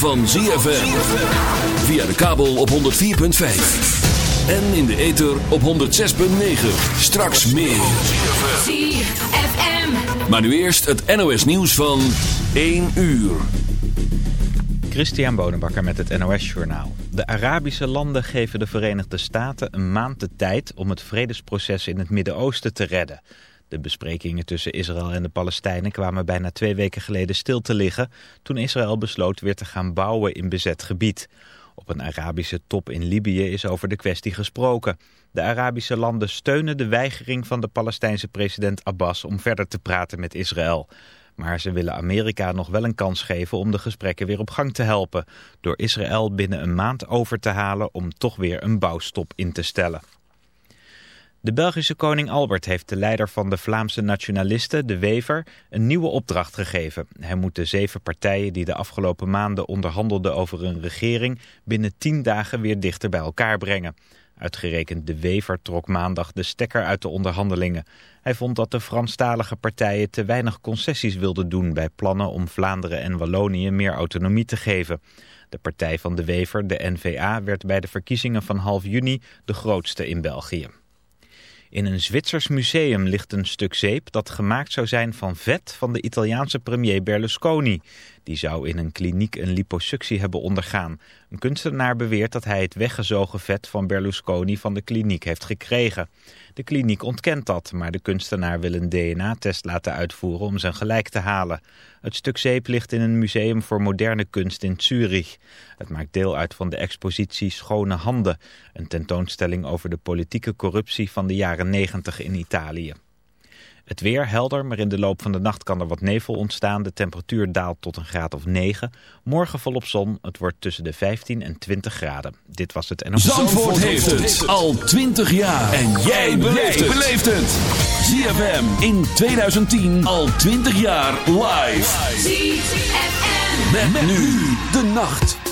van ZFM. Via de kabel op 104.5. En in de ether op 106.9. Straks meer. ZFM. Maar nu eerst het NOS nieuws van 1 uur. Christian Bonenbakker met het NOS Journaal. De Arabische landen geven de Verenigde Staten een maand de tijd om het vredesproces in het Midden-Oosten te redden. De besprekingen tussen Israël en de Palestijnen kwamen bijna twee weken geleden stil te liggen... toen Israël besloot weer te gaan bouwen in bezet gebied. Op een Arabische top in Libië is over de kwestie gesproken. De Arabische landen steunen de weigering van de Palestijnse president Abbas om verder te praten met Israël. Maar ze willen Amerika nog wel een kans geven om de gesprekken weer op gang te helpen... door Israël binnen een maand over te halen om toch weer een bouwstop in te stellen. De Belgische koning Albert heeft de leider van de Vlaamse nationalisten, de Wever, een nieuwe opdracht gegeven. Hij moet de zeven partijen die de afgelopen maanden onderhandelden over een regering binnen tien dagen weer dichter bij elkaar brengen. Uitgerekend de Wever trok maandag de stekker uit de onderhandelingen. Hij vond dat de Franstalige partijen te weinig concessies wilden doen bij plannen om Vlaanderen en Wallonië meer autonomie te geven. De partij van de Wever, de NVA, werd bij de verkiezingen van half juni de grootste in België. In een Zwitsers museum ligt een stuk zeep dat gemaakt zou zijn van vet van de Italiaanse premier Berlusconi. Die zou in een kliniek een liposuctie hebben ondergaan. Een kunstenaar beweert dat hij het weggezogen vet van Berlusconi van de kliniek heeft gekregen. De kliniek ontkent dat, maar de kunstenaar wil een DNA-test laten uitvoeren om zijn gelijk te halen. Het stuk zeep ligt in een museum voor moderne kunst in Zurich. Het maakt deel uit van de expositie Schone Handen, een tentoonstelling over de politieke corruptie van de jaren 90 in Italië. Het weer helder, maar in de loop van de nacht kan er wat nevel ontstaan. De temperatuur daalt tot een graad of 9. Morgen volop zon. Het wordt tussen de 15 en 20 graden. Dit was het NOS. Zandvoort heeft het al 20 jaar. En jij beleeft het. ZFM in 2010 al 20 jaar live. ZFM. Met, nu de nacht.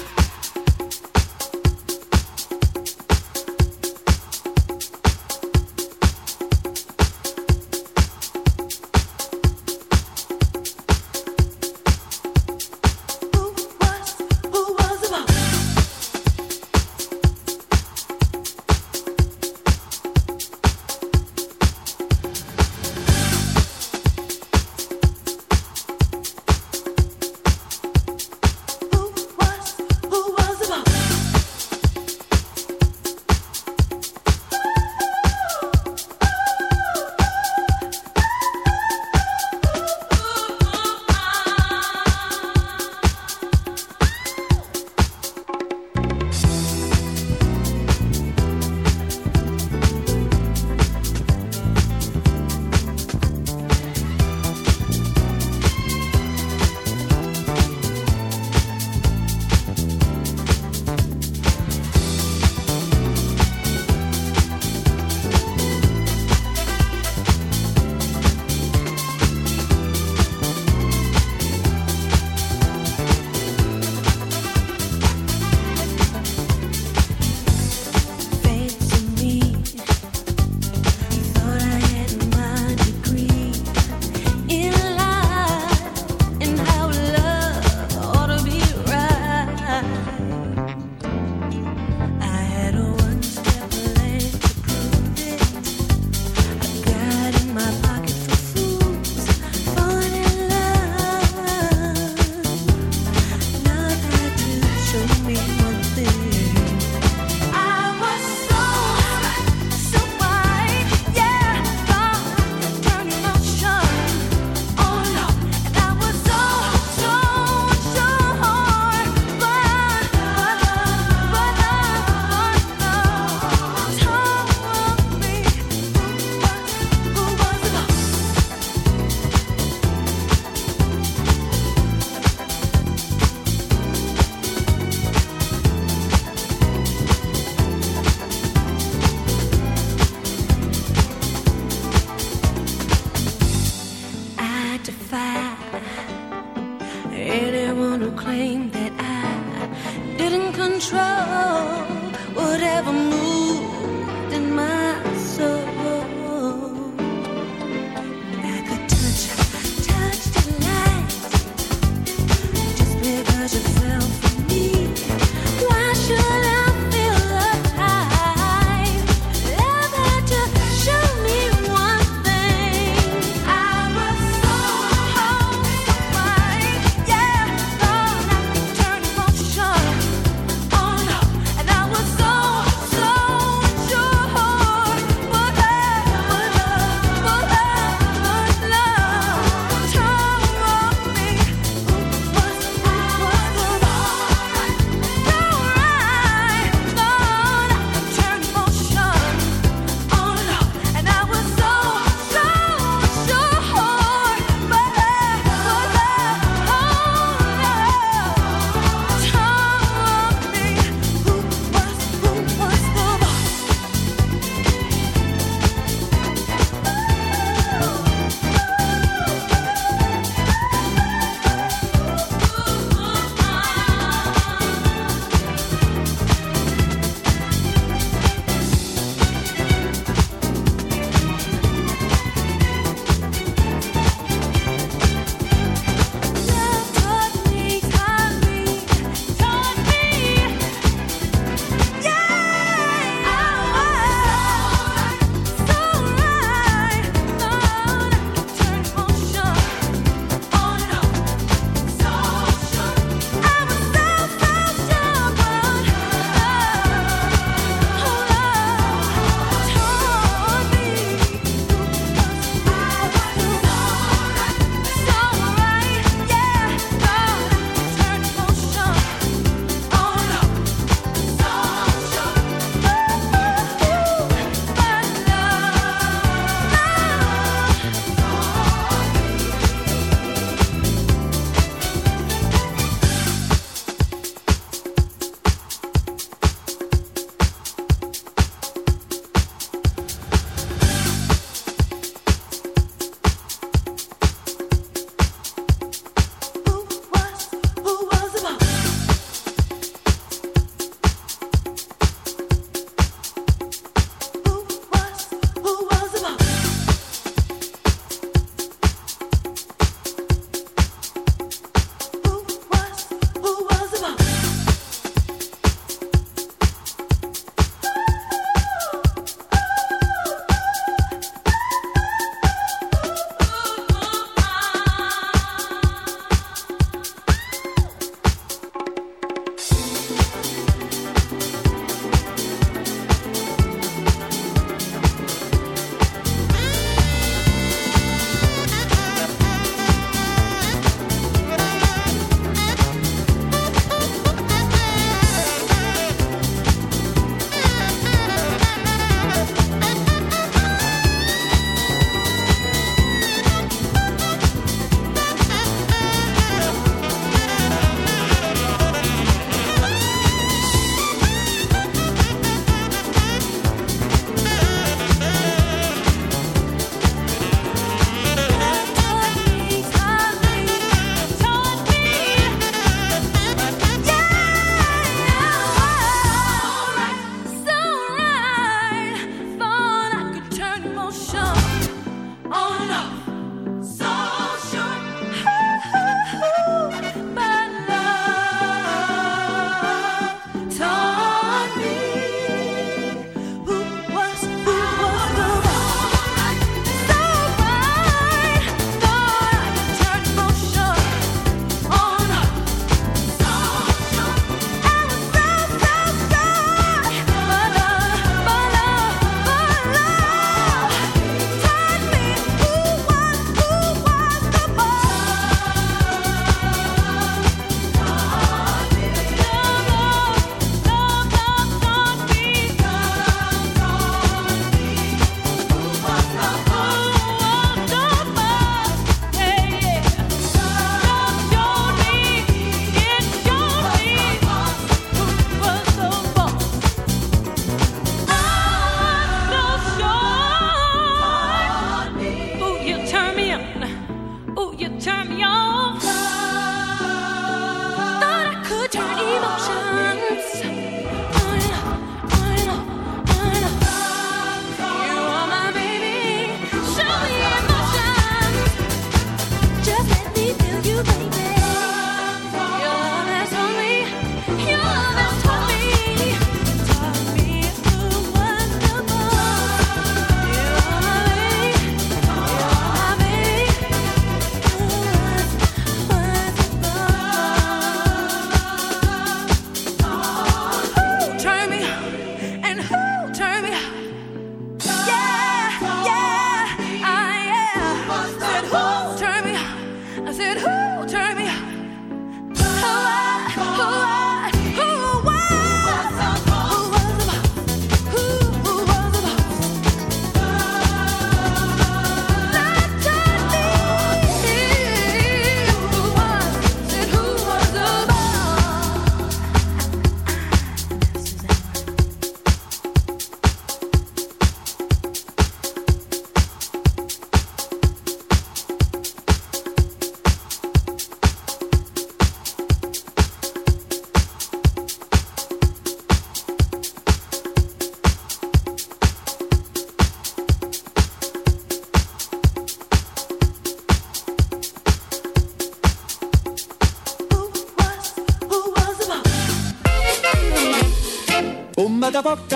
To me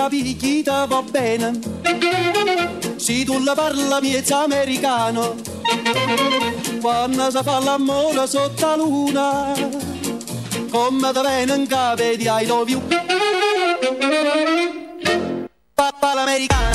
capichita va bene. Se tu la parla miezza americano, quando si fa l'amore sotto la luna, come da bene in di I love you. Papa l'americano.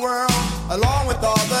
world, along with all the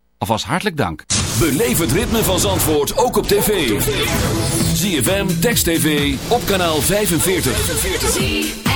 Alvast hartelijk dank. Beleef het ritme van Zandvoort ook op tv. ZFM, Text TV, op kanaal 45.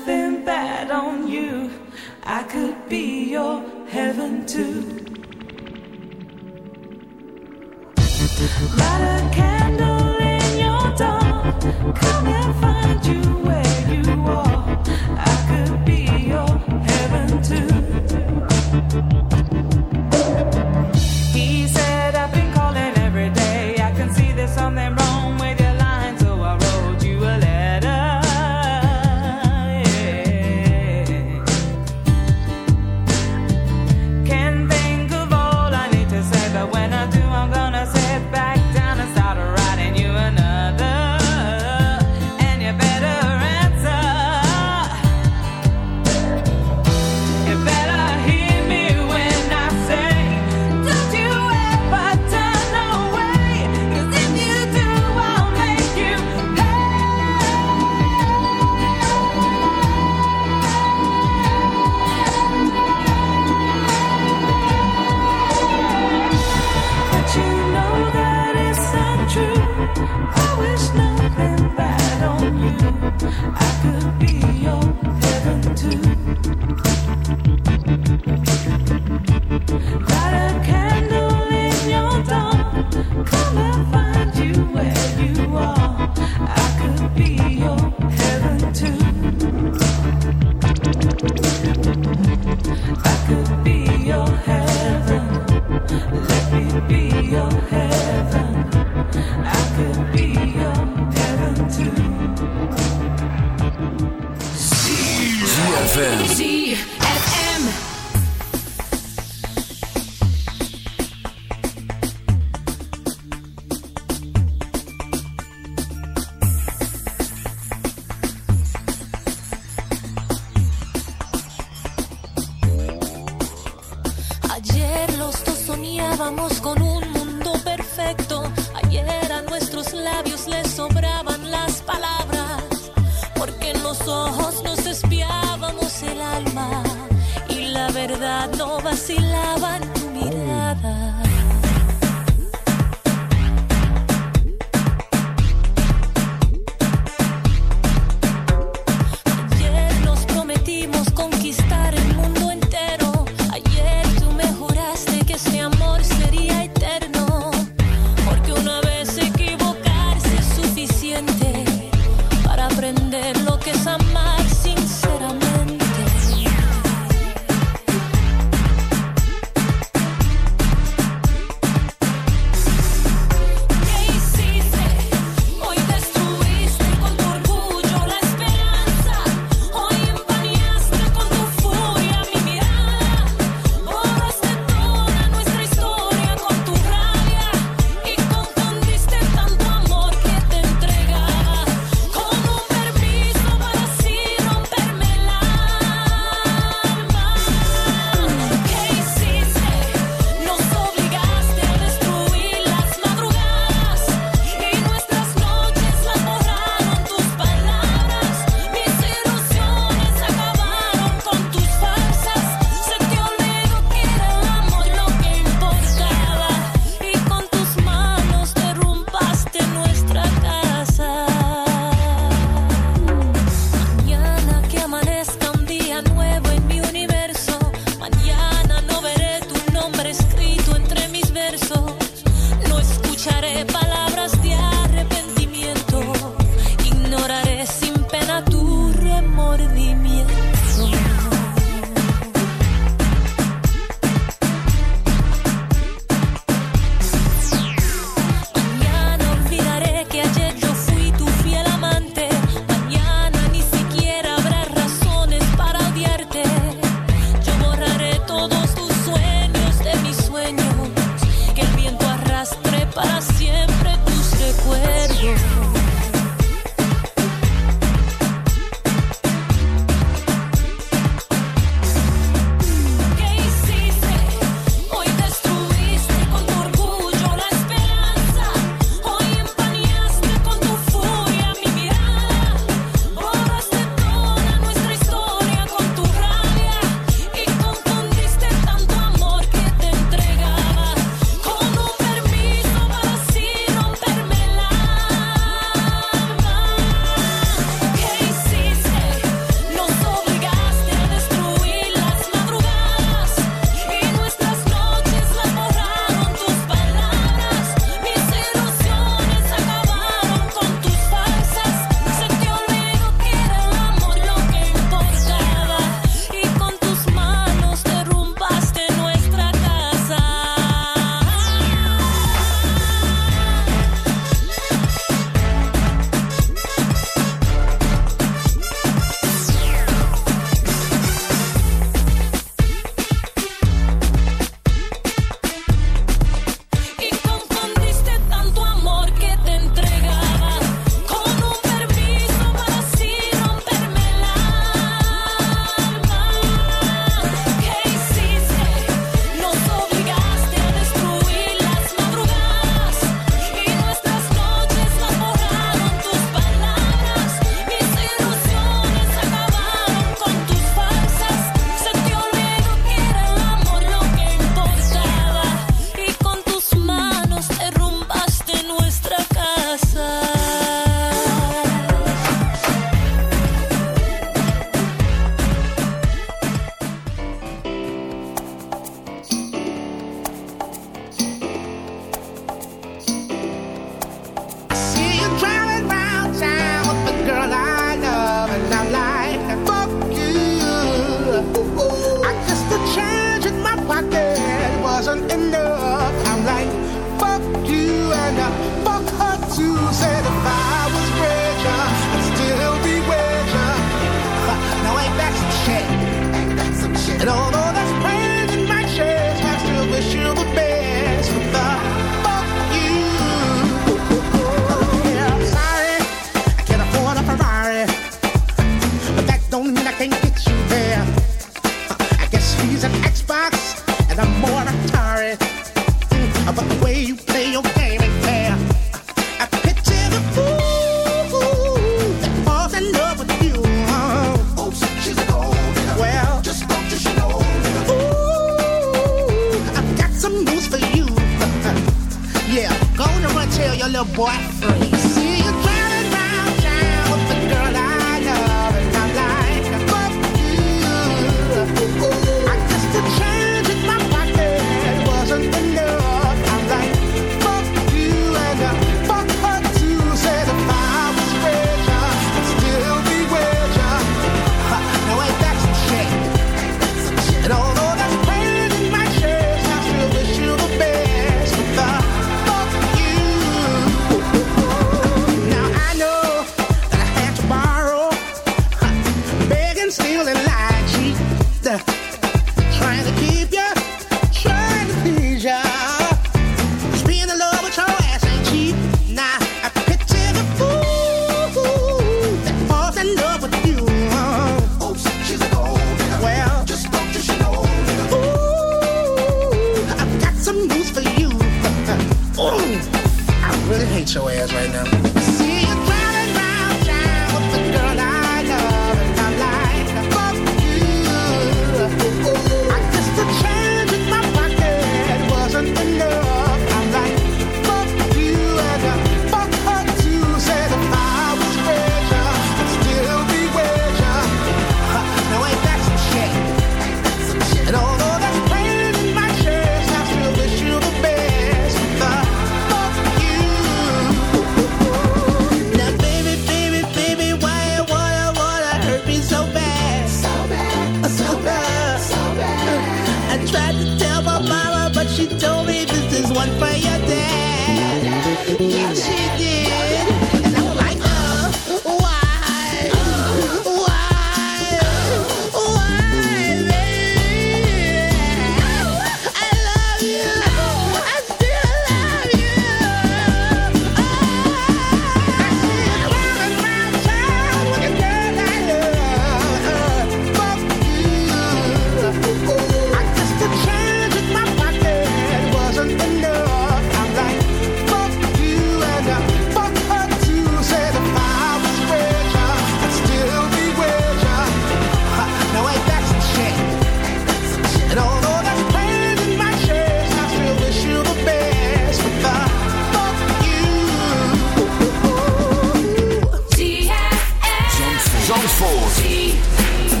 Zandvoort.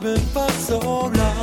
been for so long.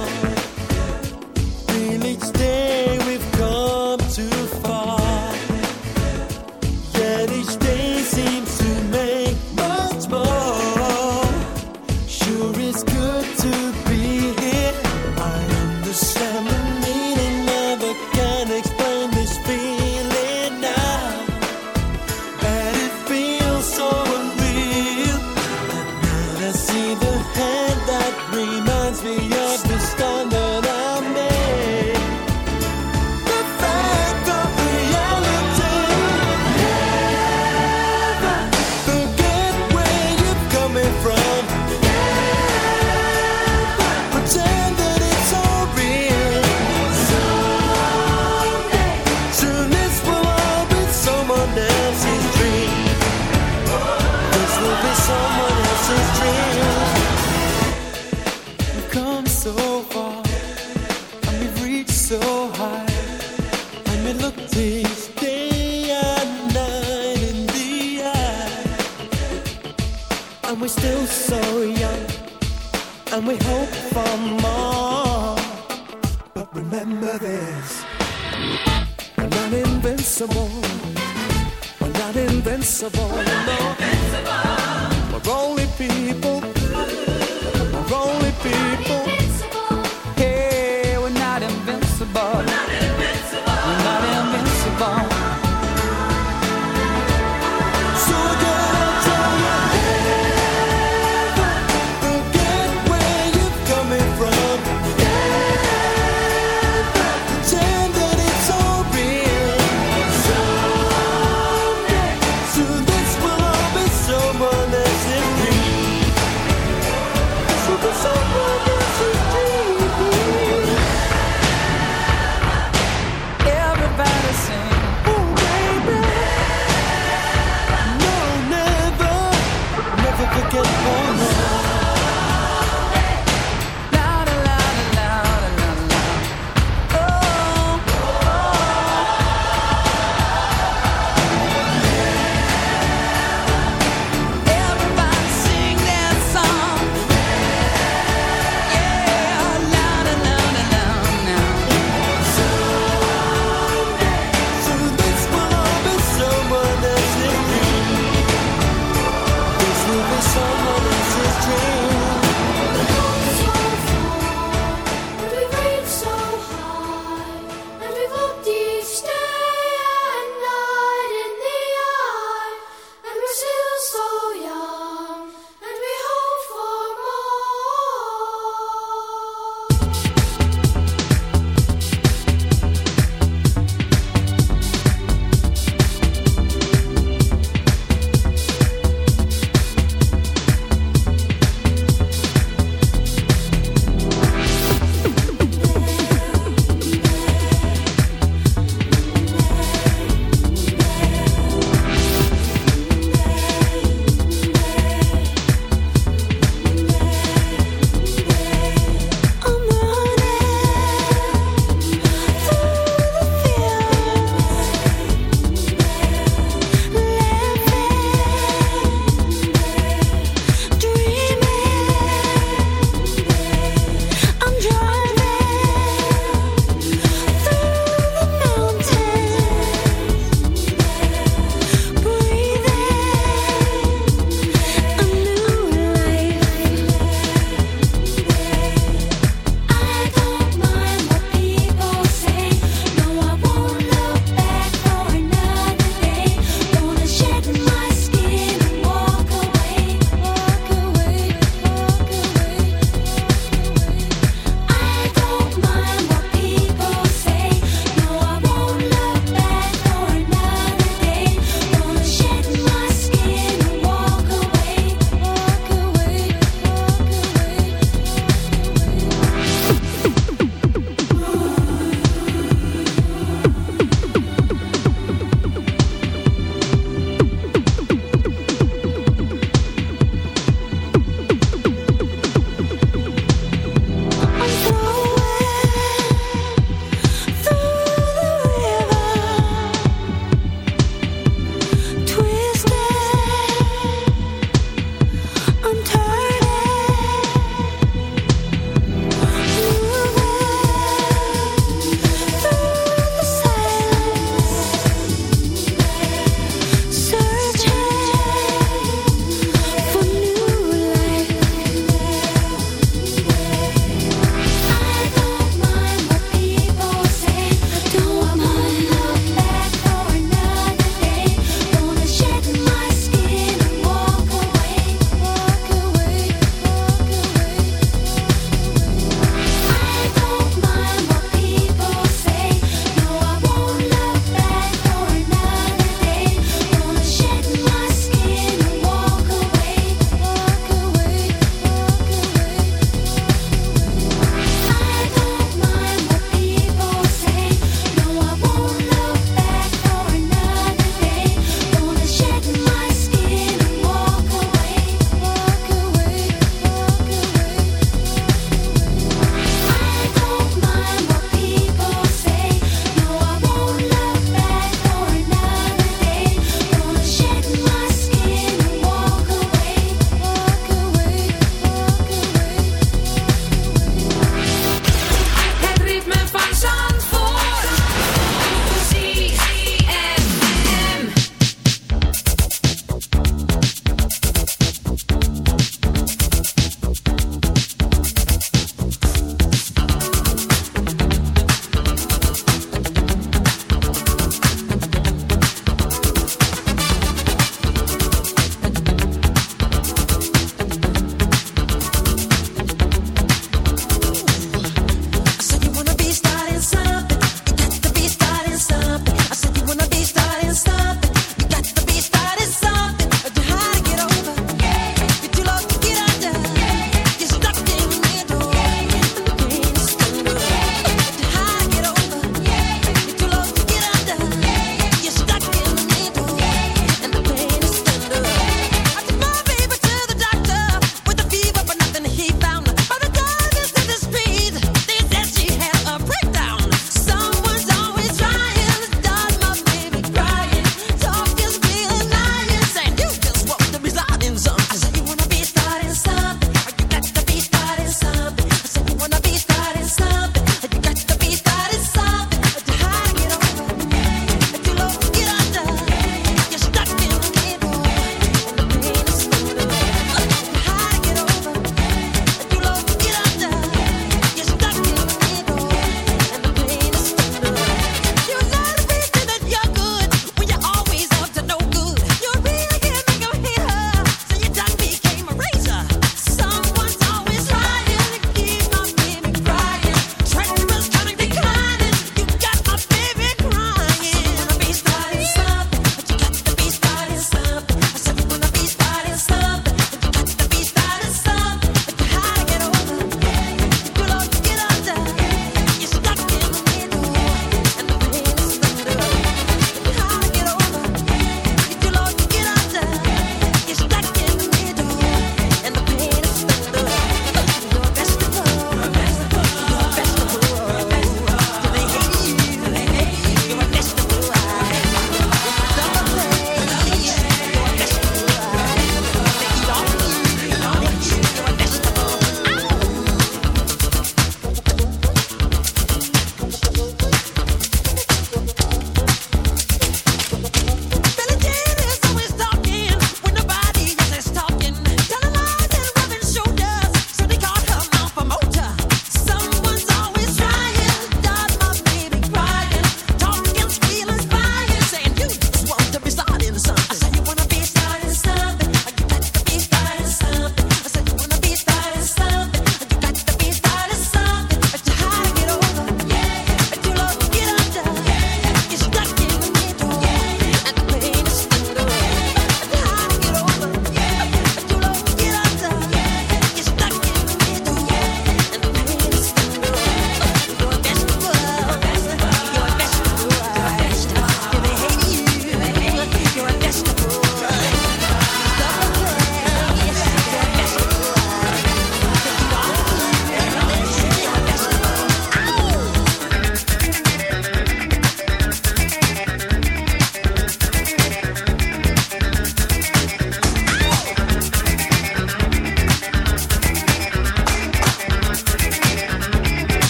invincible. We're not invincible. We're, not no. invincible. We're only people. We're only people.